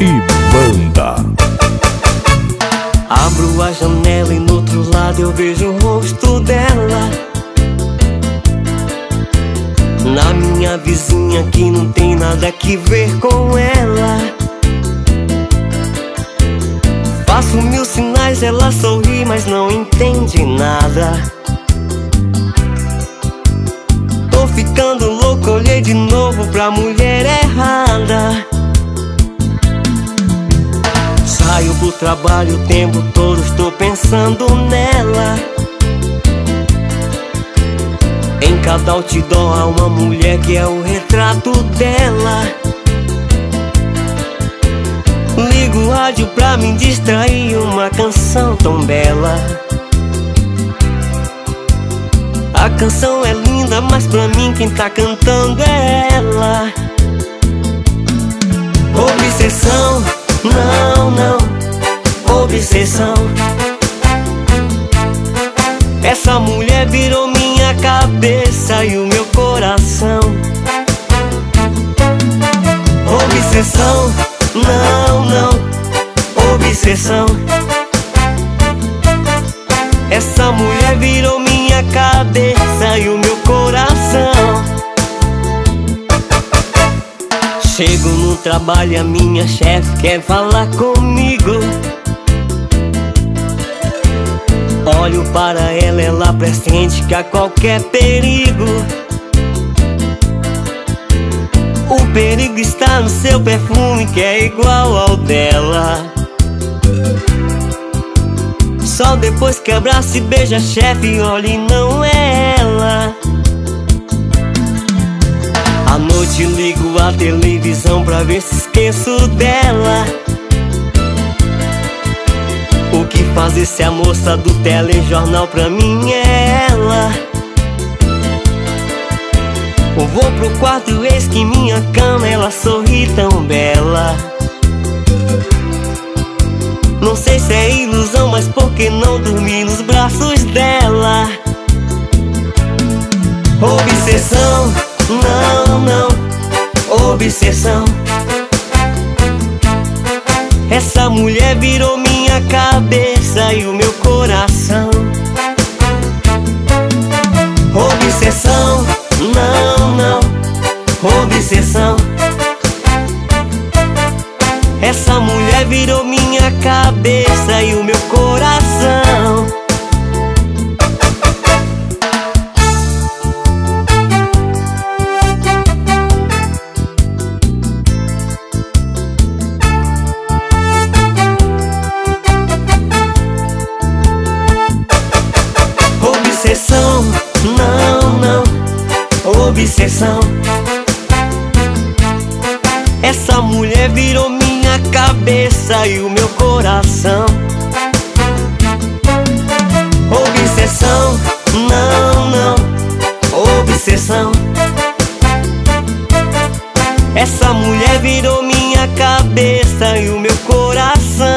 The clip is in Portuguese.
e banda. Abro a janela e no outro lado eu vejo o rosto dela. Na minha vizinha que não tem nada que ver com ela. Faço mil sinais, ela sorri, mas não entende nada. Tô ficando louco, olhei de novo pra mulher errada. Pro trabalho o tempo todo, estou pensando nela. Em cada outdoor há uma mulher que é o retrato dela. Ligo o rádio pra me distrair, uma canção tão bela. A canção é linda, mas pra mim quem tá cantando é ela. Obsessão, obsessão. Essa mulher virou minha cabeça e o meu coração. Obsessão, não, não, obsessão. Essa mulher virou minha cabeça e o meu coração. Chego no trabalho e a minha chefe quer falar comigo. Olho para ela, ela pressente que há qualquer perigo. O perigo está no seu perfume que é igual ao dela. Só depois que abraça e beija a chefe, olha e não é ela. À noite ligo a televisão pra ver se esqueço dela. O que faz esse a moça do telejornal pra mim é ela. Eu vou pro quarto, eis que minha cama ela sorri tão bela. Não sei se é ilusão, mas por que não dormir nos braços dela? Obsessão, não, não, obsessão. Essa mulher virou minha cabeça e o meu coração. Obsessão, não, não, obsessão. Essa mulher virou minha cabeça e o meu coração. Obsessão. Essa mulher virou minha cabeça e o meu coração. Obsessão, não, não, obsessão. Essa mulher virou minha cabeça e o meu coração.